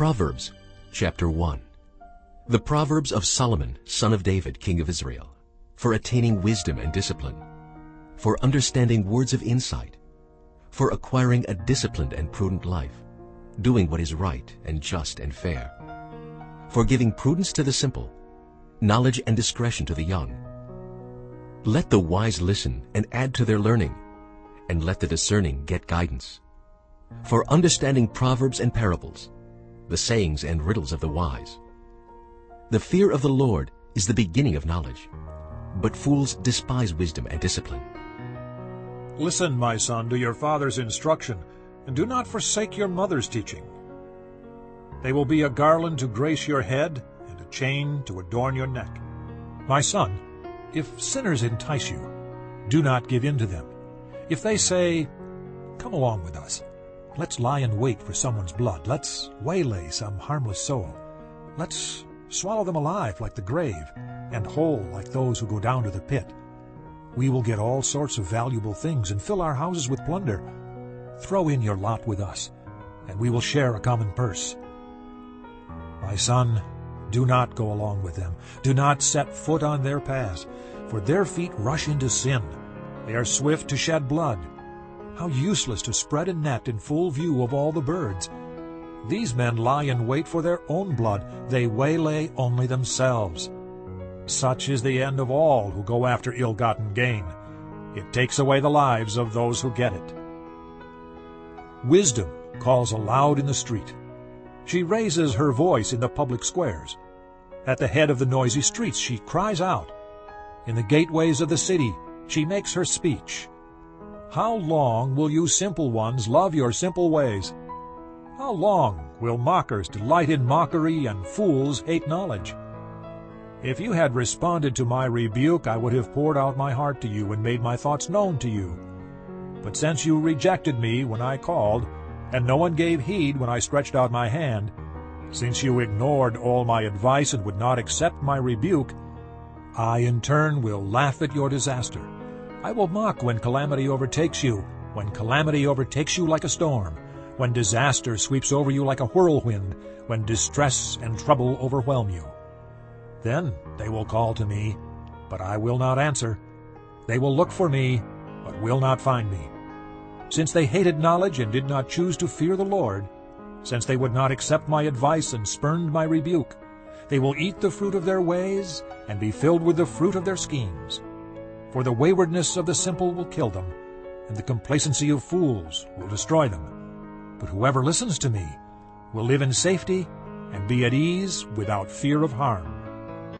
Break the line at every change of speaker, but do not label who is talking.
Proverbs chapter 1 The Proverbs of Solomon, son of David, king of Israel, for attaining wisdom and discipline, for understanding words of insight, for acquiring a disciplined and prudent life, doing what is right and just and fair, for giving prudence to the simple, knowledge and discretion to the young. Let the wise listen and add to their learning, and let the discerning get guidance. For understanding proverbs and parables, the sayings and riddles of the wise. The fear of the Lord is the beginning of knowledge, but fools despise wisdom and discipline.
Listen, my son, to your father's instruction, and do not forsake your mother's teaching. They will be a garland to grace your head, and a chain to adorn your neck. My son, if sinners entice you, do not give in to them. If they say, Come along with us, let's lie in wait for someone's blood, let's waylay some harmless soul, let's swallow them alive like the grave, and whole like those who go down to the pit. We will get all sorts of valuable things and fill our houses with plunder. Throw in your lot with us, and we will share a common purse. My son, do not go along with them. Do not set foot on their paths, for their feet rush into sin. They are swift to shed blood. How useless to spread a net in full view of all the birds. These men lie in wait for their own blood. They waylay only themselves. Such is the end of all who go after ill-gotten gain. It takes away the lives of those who get it. Wisdom calls aloud in the street. She raises her voice in the public squares. At the head of the noisy streets she cries out. In the gateways of the city she makes her speech. How long will you simple ones love your simple ways? How long will mockers delight in mockery and fools hate knowledge? If you had responded to my rebuke, I would have poured out my heart to you and made my thoughts known to you. But since you rejected me when I called, and no one gave heed when I stretched out my hand, since you ignored all my advice and would not accept my rebuke, I in turn will laugh at your disaster. I will mock when calamity overtakes you, when calamity overtakes you like a storm, when disaster sweeps over you like a whirlwind, when distress and trouble overwhelm you. Then they will call to me, but I will not answer. They will look for me, but will not find me. Since they hated knowledge and did not choose to fear the Lord, since they would not accept my advice and spurned my rebuke, they will eat the fruit of their ways and be filled with the fruit of their schemes. For the waywardness of the simple will kill them, and the complacency of fools will destroy them. But whoever listens to me will live in safety and be at ease without fear of harm.